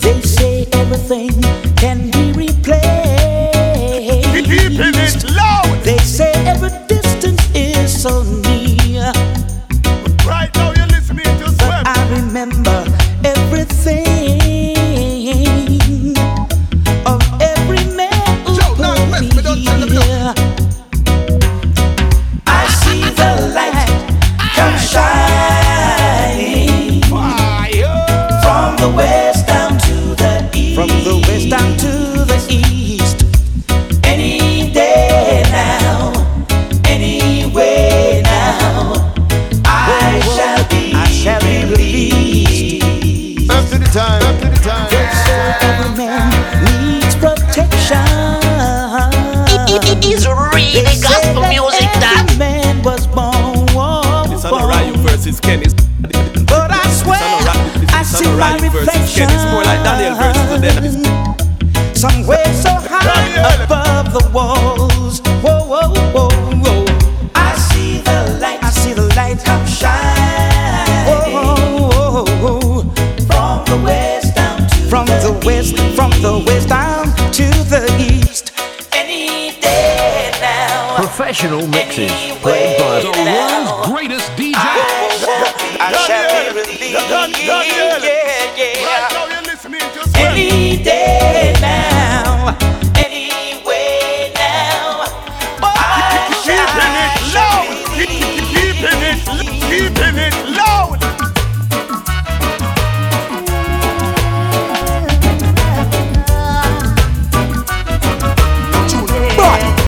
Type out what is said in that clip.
They say everything can be replaced. Keeping it loud. They say every distance is so near. Right now you're listening to But I remember everything From the west down to the east. Any day now, anyway now, I shall be, I shall be released. Up to the time. Up to the time. Every man needs protection. It is really They gospel that music that every man was born. It's on Ryu versus Kenny. But I swear, I see my versus reflection. Kenny. It's more like Daniel versus the Dennis. Somewhere so high above the walls. Whoa, whoa, whoa, whoa. I see the light. I see the light come shine. Whoa, whoa, whoa. From the west down to from the, west, from the west down to the east. Any day now. Professional mixes Anyway played by The now. world's greatest DJ. I shall be released. Daniel. Yeah, yeah.